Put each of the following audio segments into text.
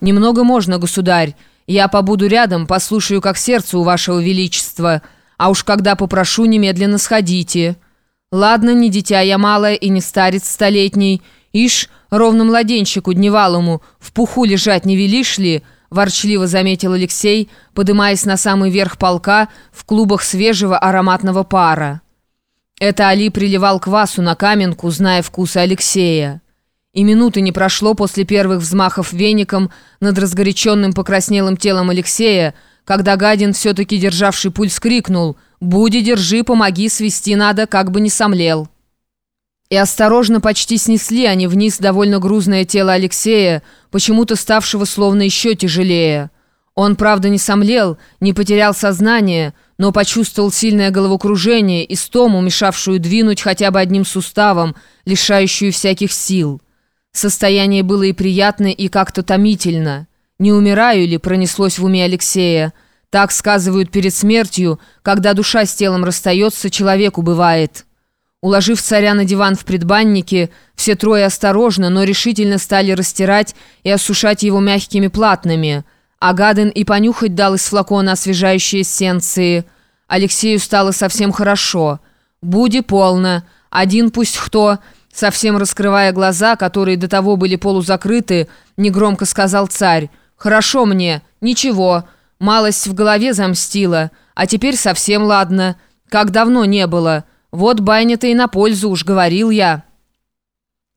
«Немного можно, государь. Я побуду рядом, послушаю, как сердце у вашего величества. А уж когда попрошу, немедленно сходите». «Ладно, не дитя я малая и не старец столетний. Ишь, ровно младенчику дневалому, в пуху лежать не велишь ли?» ворчливо заметил Алексей, подымаясь на самый верх полка в клубах свежего ароматного пара. Это Али приливал квасу на каменку, зная вкусы Алексея. И минуты не прошло после первых взмахов веником над разгоряченным покраснелым телом Алексея, когда Гадин, все-таки державший пульс, крикнул «Буди, держи, помоги, свести надо, как бы не сомлел». И осторожно почти снесли они вниз довольно грузное тело Алексея, почему-то ставшего словно еще тяжелее. Он, правда, не сомлел, не потерял сознание, но почувствовал сильное головокружение и стому, мешавшую двинуть хотя бы одним суставом, лишающую всяких сил. Состояние было и приятное, и как-то томительно. «Не умираю ли?» пронеслось в уме Алексея. Так сказывают перед смертью, когда душа с телом расстается, человеку бывает. Уложив царя на диван в предбаннике, все трое осторожно, но решительно стали растирать и осушать его мягкими платными. Агадин и понюхать дал из флакона освежающие эссенции. Алексею стало совсем хорошо. «Буди полно. Один пусть кто...» Совсем раскрывая глаза, которые до того были полузакрыты, негромко сказал царь. «Хорошо мне, ничего, малость в голове замстила, а теперь совсем ладно, как давно не было. Вот байня-то и на пользу уж говорил я».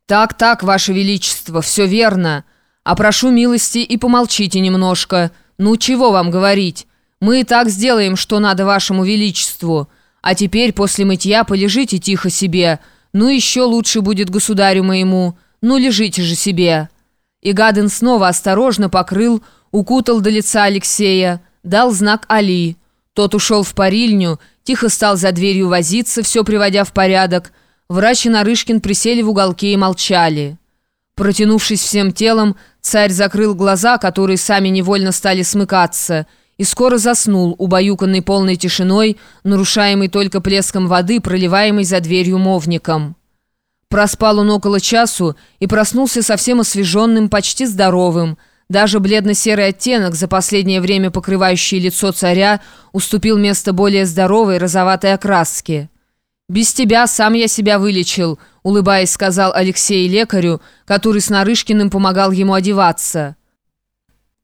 «Так, так, ваше величество, все верно. А прошу милости и помолчите немножко. Ну, чего вам говорить? Мы и так сделаем, что надо вашему величеству. А теперь после мытья полежите тихо себе». «Ну, еще лучше будет государю моему. Ну, лежите же себе». И Гаден снова осторожно покрыл, укутал до лица Алексея, дал знак Али. Тот ушел в парильню, тихо стал за дверью возиться, все приводя в порядок. Врач и Нарышкин присели в уголке и молчали. Протянувшись всем телом, царь закрыл глаза, которые сами невольно стали смыкаться – и скоро заснул, убаюканный полной тишиной, нарушаемый только плеском воды, проливаемой за дверью мовником. Проспал он около часу и проснулся совсем освеженным, почти здоровым. Даже бледно-серый оттенок, за последнее время покрывающий лицо царя, уступил место более здоровой розоватой окраске. «Без тебя сам я себя вылечил», — улыбаясь, сказал Алексей лекарю, который с Нарышкиным помогал ему одеваться.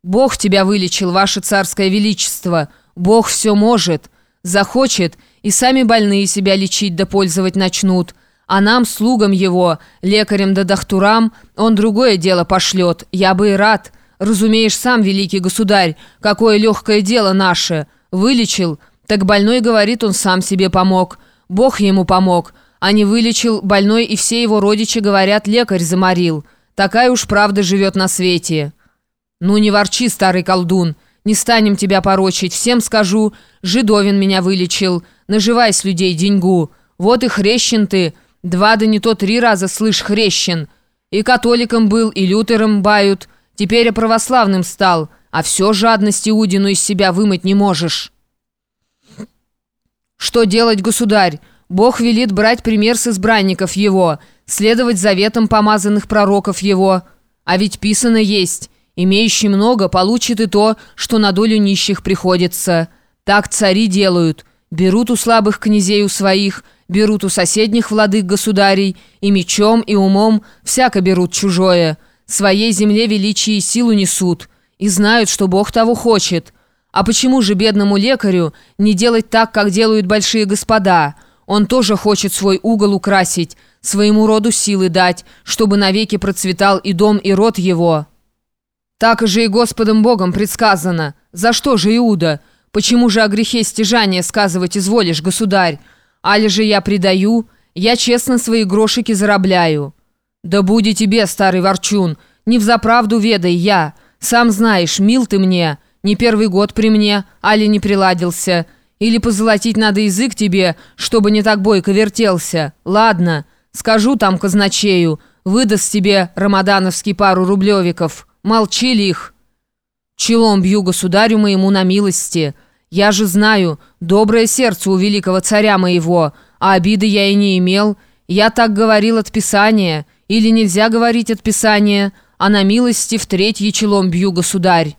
Бог тебя вылечил, ваше царское величество. Бог все может. Захочет, и сами больные себя лечить да пользовать начнут. А нам, слугам его, лекарям да дохтурам, он другое дело пошлет. Я бы и рад. Разумеешь сам, великий государь, какое легкое дело наше. Вылечил, так больной, говорит, он сам себе помог. Бог ему помог. А не вылечил, больной и все его родичи, говорят, лекарь заморил. Такая уж правда живет на свете». «Ну не ворчи, старый колдун, не станем тебя порочить, всем скажу, Жидовин меня вылечил, наживай с людей деньгу, вот и хрещен ты, два да не то три раза, слышь, хрещен, и католиком был, и лютером бают, теперь и православным стал, а все жадность Иудину из себя вымыть не можешь». «Что делать, государь? Бог велит брать пример с избранников его, следовать заветам помазанных пророков его, а ведь писано есть». Имеющий много получит и то, что на долю нищих приходится. Так цари делают. Берут у слабых князей у своих, берут у соседних владык государей, и мечом, и умом всяко берут чужое. Своей земле величие и силу несут, и знают, что Бог того хочет. А почему же бедному лекарю не делать так, как делают большие господа? Он тоже хочет свой угол украсить, своему роду силы дать, чтобы навеки процветал и дом, и род его». Так же и Господом Богом предсказано. За что же Иуда? Почему же о грехе стяжания сказывать изволишь, государь? Али же я предаю, я честно свои грошики зарабляю. Да буди тебе, старый ворчун, не взаправду ведай я. Сам знаешь, мил ты мне, не первый год при мне, али не приладился. Или позолотить надо язык тебе, чтобы не так бойко вертелся. Ладно, скажу там казначею, выдаст тебе рамадановский пару рублевиков». Молчи, лих. Челом бью государю моему на милости. Я же знаю, доброе сердце у великого царя моего, а обиды я и не имел. Я так говорил от Писания. Или нельзя говорить от Писания, а на милости в третье челом бью, государь».